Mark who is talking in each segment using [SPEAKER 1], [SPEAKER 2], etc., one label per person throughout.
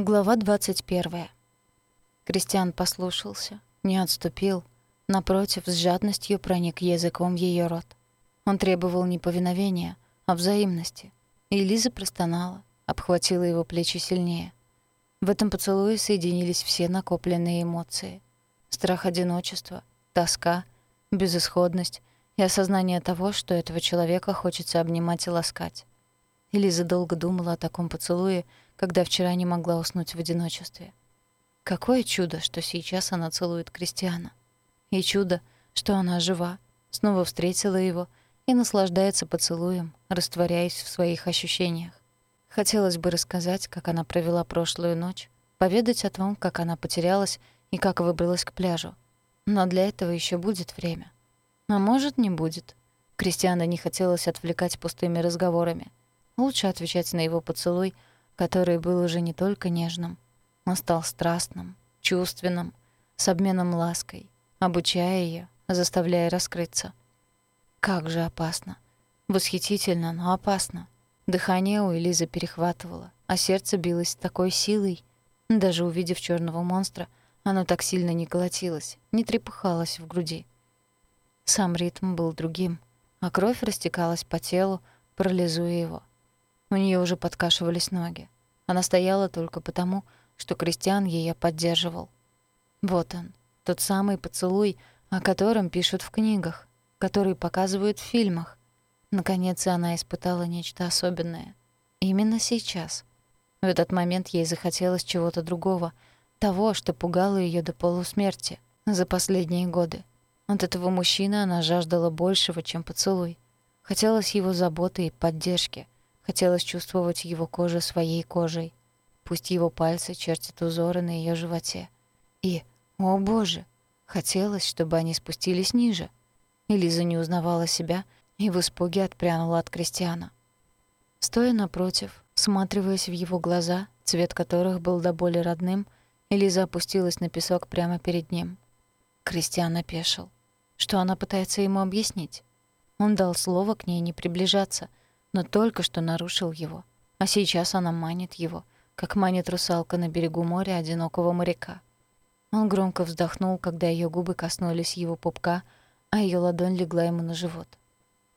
[SPEAKER 1] Глава 21. Кристиан послушался, не отступил, напротив, с жадностью проник языком в её рот. Он требовал не повиновения, а взаимности. И Лиза простонала, обхватила его плечи сильнее. В этом поцелуе соединились все накопленные эмоции. Страх одиночества, тоска, безысходность и осознание того, что этого человека хочется обнимать и ласкать. Элиза долго думала о таком поцелуе, когда вчера не могла уснуть в одиночестве. Какое чудо, что сейчас она целует Кристиана. И чудо, что она жива, снова встретила его и наслаждается поцелуем, растворяясь в своих ощущениях. Хотелось бы рассказать, как она провела прошлую ночь, поведать о том, как она потерялась и как выбралась к пляжу. Но для этого еще будет время. А может, не будет. Кристиана не хотелось отвлекать пустыми разговорами. Лучше отвечать на его поцелуй, который был уже не только нежным, он стал страстным, чувственным, с обменом лаской, обучая ее, заставляя раскрыться. Как же опасно. Восхитительно, но опасно. Дыхание у Элизы перехватывало, а сердце билось с такой силой. Даже увидев черного монстра, оно так сильно не колотилось, не трепыхалось в груди. Сам ритм был другим, а кровь растекалась по телу, парализуя его. У нее уже подкашивались ноги. Она стояла только потому, что Кристиан ее поддерживал. Вот он, тот самый поцелуй, о котором пишут в книгах, который показывают в фильмах. Наконец она испытала нечто особенное. Именно сейчас. В этот момент ей захотелось чего-то другого, того, что пугало ее до полусмерти за последние годы. От этого мужчины она жаждала большего, чем поцелуй. Хотелось его заботы и поддержки — Хотелось чувствовать его кожу своей кожей. Пусть его пальцы чертят узоры на ее животе. И, о боже, хотелось, чтобы они спустились ниже. Элиза не узнавала себя и в испуге отпрянула от Кристиана. Стоя напротив, всматриваясь в его глаза, цвет которых был до боли родным, Элиза опустилась на песок прямо перед ним. Кристиан опешил. Что она пытается ему объяснить? Он дал слово к ней не приближаться, но только что нарушил его. А сейчас она манит его, как манит русалка на берегу моря одинокого моряка. Он громко вздохнул, когда ее губы коснулись его пупка, а ее ладонь легла ему на живот.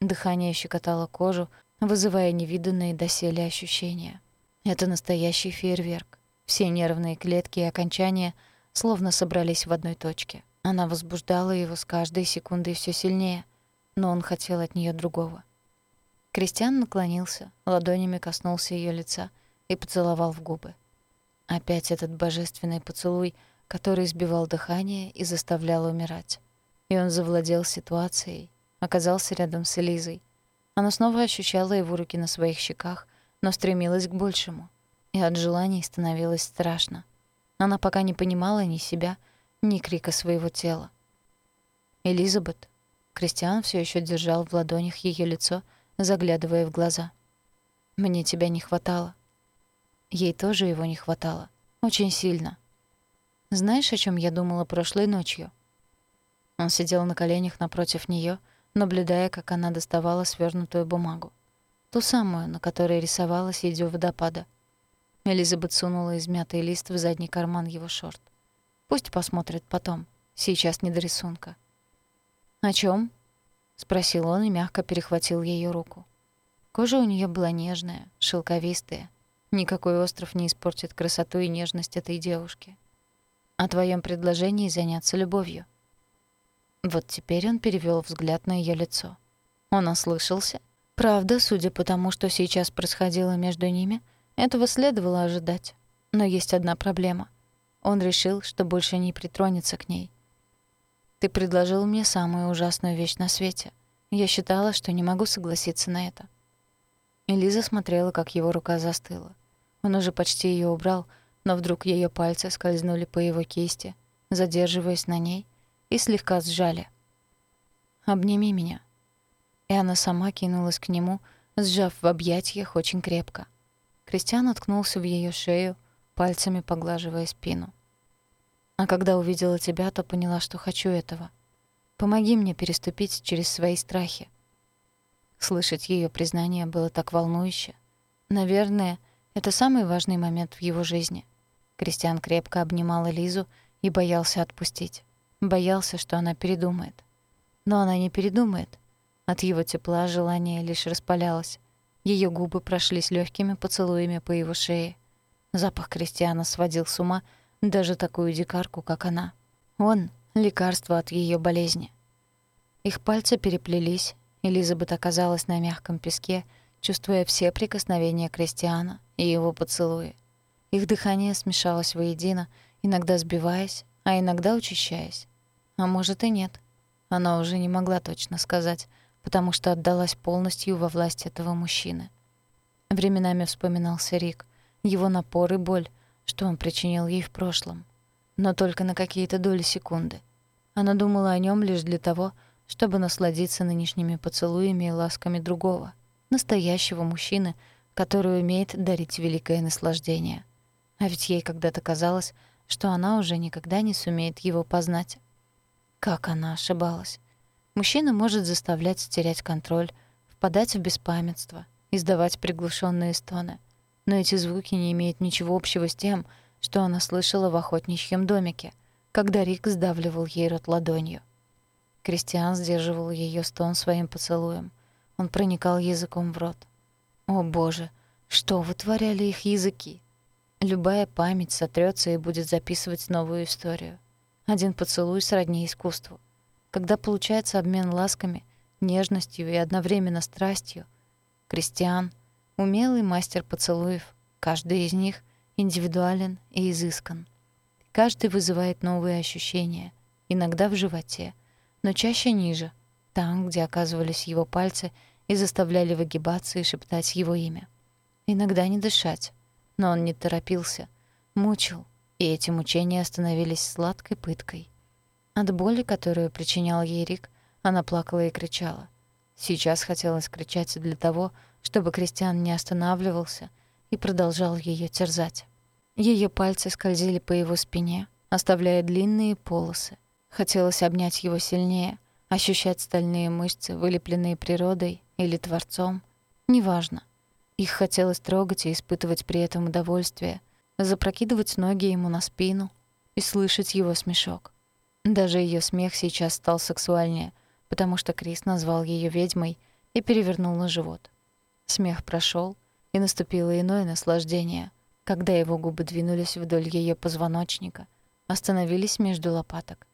[SPEAKER 1] Дыхание щекотало кожу, вызывая невиданные доселе ощущения. Это настоящий фейерверк. Все нервные клетки и окончания словно собрались в одной точке. Она возбуждала его с каждой секундой все сильнее, но он хотел от нее другого. Кристиан наклонился, ладонями коснулся ее лица и поцеловал в губы. Опять этот божественный поцелуй, который сбивал дыхание и заставлял умирать. И он завладел ситуацией, оказался рядом с Элизой. Она снова ощущала его руки на своих щеках, но стремилась к большему. И от желаний становилось страшно. Она пока не понимала ни себя, ни крика своего тела. «Элизабет». Кристиан все еще держал в ладонях ее лицо — заглядывая в глаза. «Мне тебя не хватало». Ей тоже его не хватало. Очень сильно. «Знаешь, о чем я думала прошлой ночью?» Он сидел на коленях напротив нее, наблюдая, как она доставала свернутую бумагу. Ту самую, на которой рисовала, сидя водопада. Элизабет сунула измятый лист в задний карман его шорт. Пусть посмотрит потом. Сейчас не до рисунка. «О чем? — спросил он и мягко перехватил ее руку. Кожа у нее была нежная, шелковистая. Никакой остров не испортит красоту и нежность этой девушки. О твоем предложении заняться любовью. Вот теперь он перевел взгляд на ее лицо. Он ослышался. Правда, судя по тому, что сейчас происходило между ними, этого следовало ожидать. Но есть одна проблема. Он решил, что больше не притронется к ней. Ты предложил мне самую ужасную вещь на свете. Я считала, что не могу согласиться на это. Элиза смотрела, как его рука застыла. Он уже почти ее убрал, но вдруг ее пальцы скользнули по его кисти, задерживаясь на ней, и слегка сжали. «Обними меня». И она сама кинулась к нему, сжав в объятиях очень крепко. Кристиан уткнулся в ее шею, пальцами поглаживая спину. А когда увидела тебя, то поняла, что хочу этого. Помоги мне переступить через свои страхи. Слышать ее признание было так волнующе. Наверное, это самый важный момент в его жизни. Кристиан крепко обнимал Элизу и боялся отпустить. Боялся, что она передумает. Но она не передумает. От его тепла желание лишь распалялось. Ее губы прошлись легкими поцелуями по его шее. Запах Кристиана сводил с ума даже такую дикарку, как она. Он — лекарство от ее болезни. Их пальцы переплелись, Элизабет оказалась на мягком песке, чувствуя все прикосновения Кристиана и его поцелуи. Их дыхание смешалось воедино, иногда сбиваясь, а иногда учащаясь. А может и нет. Она уже не могла точно сказать, потому что отдалась полностью во власть этого мужчины. Временами вспоминался Рик, его напор и боль, что он причинил ей в прошлом. Но только на какие-то доли секунды. Она думала о нем лишь для того, чтобы насладиться нынешними поцелуями и ласками другого, настоящего мужчины, который умеет дарить великое наслаждение. А ведь ей когда-то казалось, что она уже никогда не сумеет его познать. Как она ошибалась. Мужчина может заставлять терять контроль, впадать в беспамятство, издавать приглушенные стоны. Но эти звуки не имеют ничего общего с тем, что она слышала в охотничьем домике, когда Рик сдавливал ей рот ладонью. Кристиан сдерживал ее стон своим поцелуем. Он проникал языком в рот. О, боже, что вытворяли их языки! Любая память сотрется и будет записывать новую историю. Один поцелуй сродни искусству. Когда получается обмен ласками, нежностью и одновременно страстью, Кристиан — умелый мастер поцелуев, каждый из них индивидуален и изыскан. Каждый вызывает новые ощущения, иногда в животе, но чаще ниже, там, где оказывались его пальцы и заставляли выгибаться и шептать его имя. Иногда не дышать, но он не торопился, мучил, и эти мучения становились сладкой пыткой. От боли, которую причинял ей Рик, она плакала и кричала. Сейчас хотелось кричать для того, чтобы Кристиан не останавливался и продолжал ее терзать. Ее пальцы скользили по его спине, оставляя длинные полосы. Хотелось обнять его сильнее, ощущать стальные мышцы, вылепленные природой или Творцом. Неважно. Их хотелось трогать и испытывать при этом удовольствие, запрокидывать ноги ему на спину и слышать его смешок. Даже ее смех сейчас стал сексуальнее, потому что Крис назвал ее ведьмой и перевернул на живот. Смех прошел, и наступило иное наслаждение, когда его губы двинулись вдоль ее позвоночника, остановились между лопаток.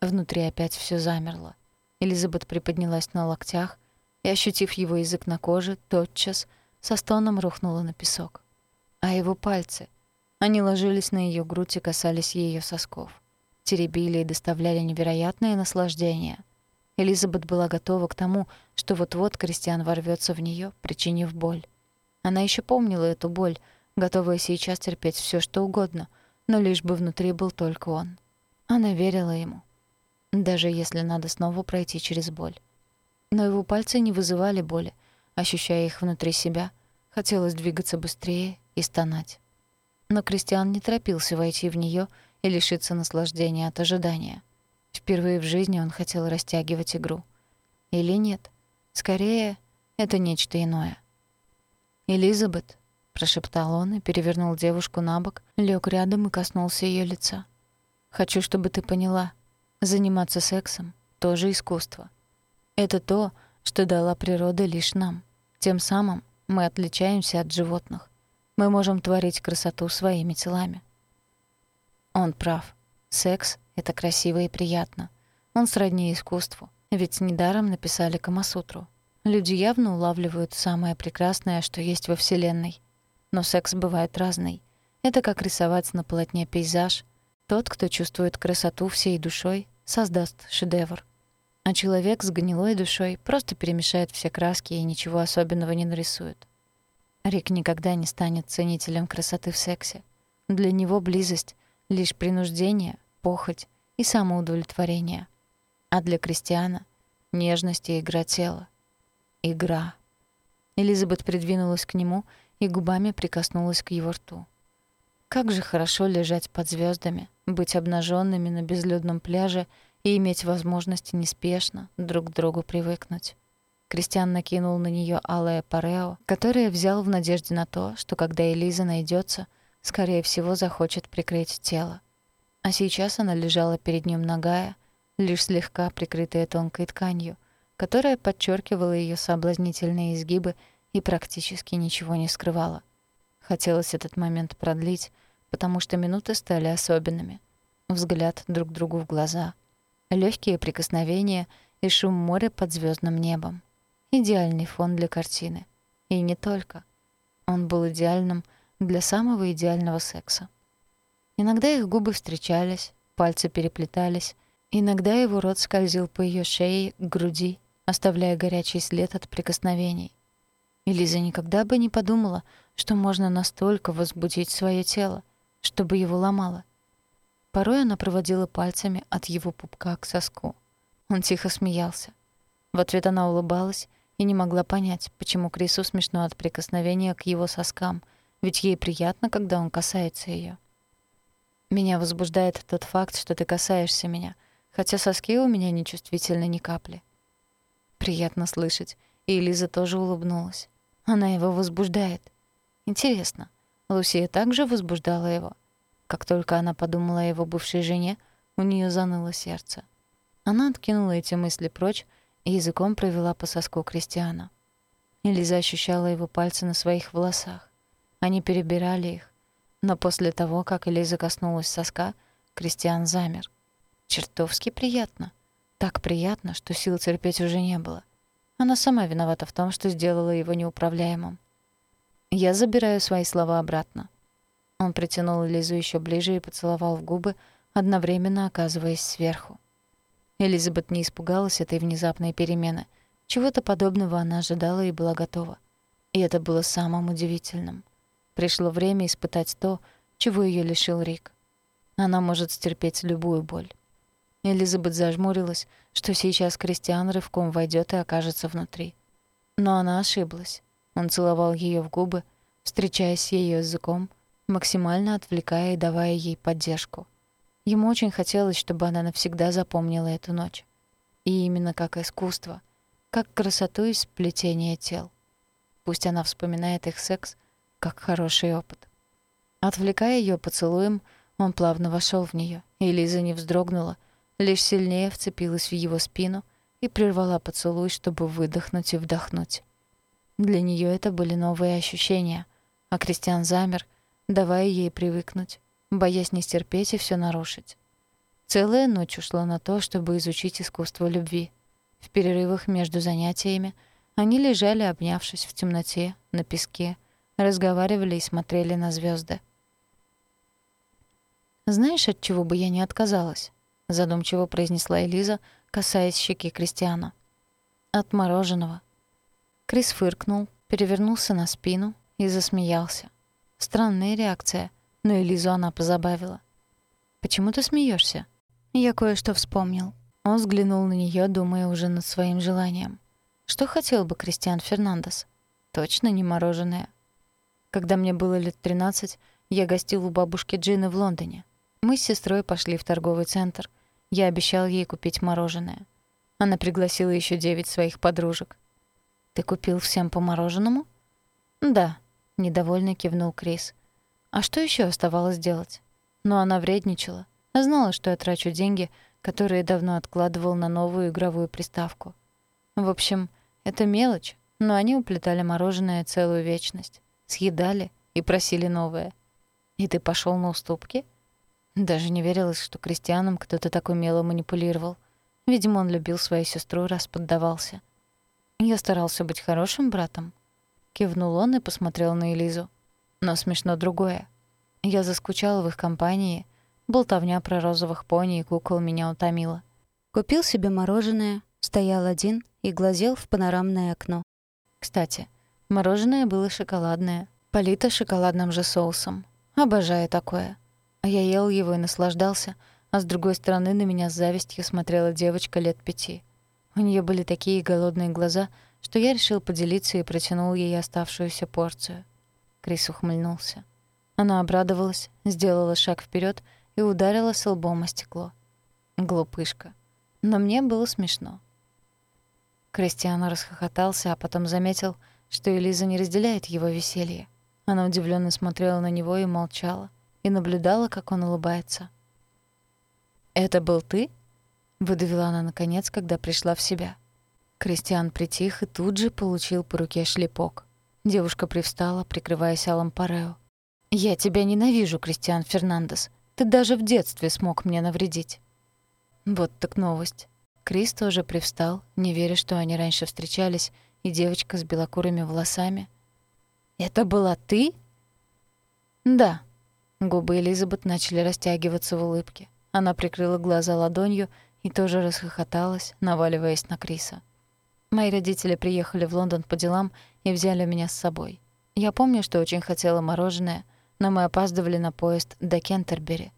[SPEAKER 1] Внутри опять все замерло. Элизабет приподнялась на локтях и, ощутив его язык на коже, тотчас со стоном рухнула на песок. А его пальцы, они ложились на ее грудь и касались ее сосков. Теребили и доставляли невероятное наслаждение. Элизабет была готова к тому, что вот-вот Кристиан ворвется в нее, причинив боль. Она еще помнила эту боль, готовая сейчас терпеть все, что угодно, но лишь бы внутри был только он. Она верила ему, даже если надо снова пройти через боль. Но его пальцы не вызывали боли, ощущая их внутри себя, хотелось двигаться быстрее и стонать. Но Кристиан не торопился войти в нее и лишиться наслаждения от ожидания. Впервые в жизни он хотел растягивать игру. Или нет? Скорее, это нечто иное. «Элизабет», — прошептал он и перевернул девушку на бок, лег рядом и коснулся ее лица. «Хочу, чтобы ты поняла. Заниматься сексом — тоже искусство. Это то, что дала природа лишь нам. Тем самым мы отличаемся от животных. Мы можем творить красоту своими телами. Он прав. Секс — это красиво и приятно. Он сродни искусству. Ведь недаром написали Камасутру. Люди явно улавливают самое прекрасное, что есть во Вселенной. Но секс бывает разный. Это как рисовать на полотне пейзаж. Тот, кто чувствует красоту всей душой, создаст шедевр. А человек с гнилой душой просто перемешает все краски и ничего особенного не нарисует. Рик никогда не станет ценителем красоты в сексе. Для него близость — лишь принуждение, похоть и самоудовлетворение. А для Кристиана — нежность и игра тела. Игра. Элизабет придвинулась к нему и губами прикоснулась к его рту. Как же хорошо лежать под звездами, быть обнаженными на безлюдном пляже и иметь возможность неспешно друг к другу привыкнуть. Кристиан накинул на нее алое парео, которое взял в надежде на то, что когда Элиза найдется, скорее всего, захочет прикрыть тело. А сейчас она лежала перед ним нагая, лишь слегка прикрытая тонкой тканью, которая подчеркивала ее соблазнительные изгибы и практически ничего не скрывала. Хотелось этот момент продлить, потому что минуты стали особенными. Взгляд друг другу в глаза, легкие прикосновения и шум моря под звездным небом. Идеальный фон для картины. И не только. Он был идеальным для самого идеального секса. Иногда их губы встречались, пальцы переплетались, иногда его рот скользил по ее шее к груди, оставляя горячий след от прикосновений. И Лиза никогда бы не подумала, что можно настолько возбудить свое тело, чтобы его ломало. Порой она проводила пальцами от его пупка к соску. Он тихо смеялся. В ответ она улыбалась и не могла понять, почему Крису смешно от прикосновения к его соскам, ведь ей приятно, когда он касается ее. Меня возбуждает тот факт, что ты касаешься меня, хотя соски у меня не чувствительны ни капли. Приятно слышать, и Элиза тоже улыбнулась. Она его возбуждает. Интересно, Лусия также возбуждала его? Как только она подумала о его бывшей жене, у нее заныло сердце. Она откинула эти мысли прочь и языком провела по соску Кристиана. Элиза ощущала его пальцы на своих волосах. Они перебирали их. Но после того, как Элиза коснулась соска, Кристиан замер. Чертовски приятно. Так приятно, что сил терпеть уже не было. Она сама виновата в том, что сделала его неуправляемым. Я забираю свои слова обратно. Он притянул Элизу еще ближе и поцеловал в губы, одновременно оказываясь сверху. Элизабет не испугалась этой внезапной перемены. Чего-то подобного она ожидала и была готова. И это было самым удивительным. Пришло время испытать то, чего ее лишил Рик. Она может стерпеть любую боль. Элизабет зажмурилась, что сейчас Кристиан рывком войдет и окажется внутри. Но она ошиблась. Он целовал ее в губы, встречаясь с ее языком, максимально отвлекая и давая ей поддержку. Ему очень хотелось, чтобы она навсегда запомнила эту ночь. И именно как искусство, как красоту и сплетение тел. Пусть она вспоминает их секс как хороший опыт. Отвлекая ее поцелуем, он плавно вошел в нее, и Лиза не вздрогнула, лишь сильнее вцепилась в его спину и прервала поцелуй, чтобы выдохнуть и вдохнуть. Для нее это были новые ощущения, а Кристиан замер, давая ей привыкнуть, боясь не стерпеть и все нарушить. Целая ночь ушла на то, чтобы изучить искусство любви. В перерывах между занятиями они лежали, обнявшись в темноте, на песке, разговаривали и смотрели на звезды. «Знаешь, от чего бы я не отказалась?» — задумчиво произнесла Элиза, касаясь щеки Кристиана. «От мороженого». Крис фыркнул, перевернулся на спину и засмеялся. Странная реакция — но Элизу она позабавила. «Почему ты смеешься? «Я кое-что вспомнил». Он взглянул на нее, думая уже над своим желанием. Что хотел бы Кристиан Фернандес? Точно не мороженое. Когда мне было лет 13, я гостил у бабушки Джины в Лондоне. Мы с сестрой пошли в торговый центр. Я обещал ей купить мороженое. Она пригласила еще девять своих подружек. «Ты купил всем по мороженому?» «Да», — недовольно кивнул Крис. А что еще оставалось делать? Но она вредничала. Знала, что я трачу деньги, которые давно откладывал на новую игровую приставку. В общем, это мелочь, но они уплетали мороженое целую вечность, съедали и просили новое. И ты пошел на уступки? Даже не верилось, что крестьянам кто-то так умело манипулировал. Видимо, он любил свою сестру, раз поддавался. Я старался быть хорошим братом. Кивнул он и посмотрел на Элизу. Но смешно другое. Я заскучала в их компании. Болтовня про розовых пони и кукол меня утомила. Купил себе мороженое, стоял один и глазел в панорамное окно. Кстати, мороженое было шоколадное, полито шоколадным же соусом. Обожаю такое. А я ел его и наслаждался, а с другой стороны на меня с завистью смотрела девочка лет пяти. У нее были такие голодные глаза, что я решил поделиться и протянул ей оставшуюся порцию. Крис ухмыльнулся. Она обрадовалась, сделала шаг вперед и ударила с лбом о стекло. Глупышка. Но мне было смешно. Кристиано расхохотался, а потом заметил, что Элиза не разделяет его веселье. Она удивленно смотрела на него и молчала, и наблюдала, как он улыбается. «Это был ты?» — выдавила она наконец, когда пришла в себя. Кристиан притих и тут же получил по руке шлепок. Девушка привстала, прикрываясь алым парео. «Я тебя ненавижу, Кристиан Фернандес. Ты даже в детстве смог мне навредить». Вот так новость. Крис тоже привстал, не веря, что они раньше встречались, и девочка с белокурыми волосами. «Это была ты?» «Да». Губы Элизабет начали растягиваться в улыбке. Она прикрыла глаза ладонью и тоже расхохоталась, наваливаясь на Криса. Мои родители приехали в Лондон по делам и взяли меня с собой. Я помню, что очень хотела мороженое, но мы опаздывали на поезд до Кентербери.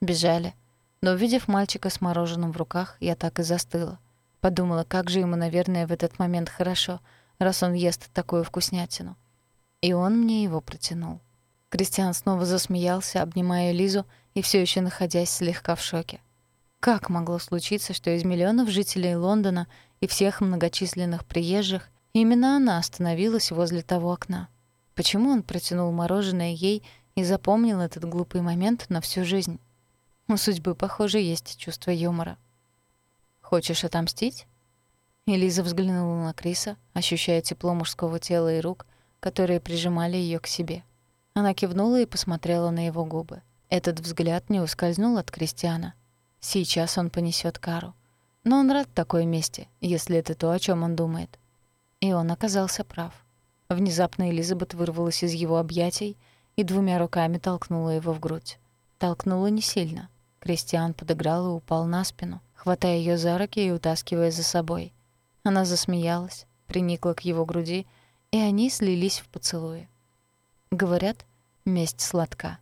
[SPEAKER 1] Бежали. Но увидев мальчика с мороженым в руках, я так и застыла. Подумала, как же ему, наверное, в этот момент хорошо, раз он ест такую вкуснятину. И он мне его протянул. Кристиан снова засмеялся, обнимая Лизу и все еще находясь слегка в шоке. Как могло случиться, что из миллионов жителей Лондона и всех многочисленных приезжих именно она остановилась возле того окна? Почему он протянул мороженое ей и запомнил этот глупый момент на всю жизнь? У судьбы, похоже, есть чувство юмора. «Хочешь отомстить?» Элиза взглянула на Криса, ощущая тепло мужского тела и рук, которые прижимали ее к себе. Она кивнула и посмотрела на его губы. Этот взгляд не ускользнул от Кристиана. Сейчас он понесет кару. Но он рад такой мести, если это то, о чем он думает. И он оказался прав. Внезапно Элизабет вырвалась из его объятий и двумя руками толкнула его в грудь. Толкнула не сильно. Кристиан подыграл и упал на спину, хватая ее за руки и утаскивая за собой. Она засмеялась, приникла к его груди, и они слились в поцелуе. Говорят, месть сладка.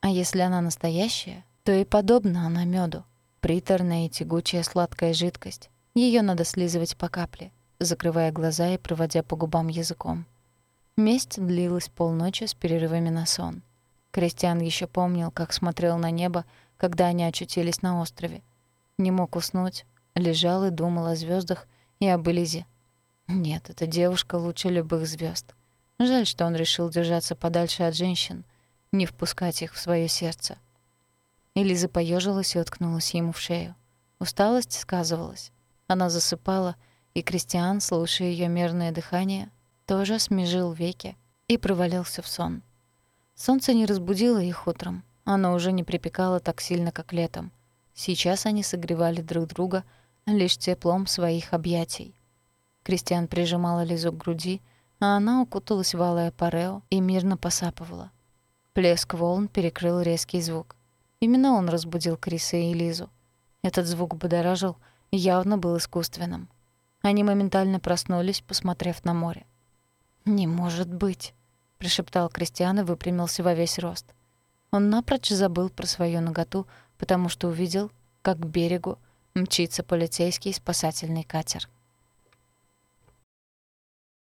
[SPEAKER 1] А если она настоящая, то и подобна она меду приторная и тягучая сладкая жидкость. Ее надо слизывать по капле, закрывая глаза и проводя по губам языком. Месть длилась полночи с перерывами на сон. Кристиан еще помнил, как смотрел на небо, когда они очутились на острове. Не мог уснуть, лежал и думал о звездах и об Элизе. Нет, эта девушка лучше любых звезд. Жаль, что он решил держаться подальше от женщин, не впускать их в свое сердце. Элиза поежилась и уткнулась ему в шею. Усталость сказывалась. Она засыпала, и Кристиан, слушая ее мерное дыхание, тоже смежил веки и провалился в сон. Солнце не разбудило их утром. Оно уже не припекало так сильно, как летом. Сейчас они согревали друг друга лишь теплом своих объятий. Кристиан прижимала Лизу к груди, а она укуталась в алое парео и мирно посапывала. Плеск волн перекрыл резкий звук. Именно он разбудил Криса и Лизу. Этот звук будоражил явно был искусственным. Они моментально проснулись, посмотрев на море. «Не может быть», — прошептал Кристиан и выпрямился во весь рост. Он напрочь забыл про свою наготу, потому что увидел, как к берегу мчится полицейский спасательный катер.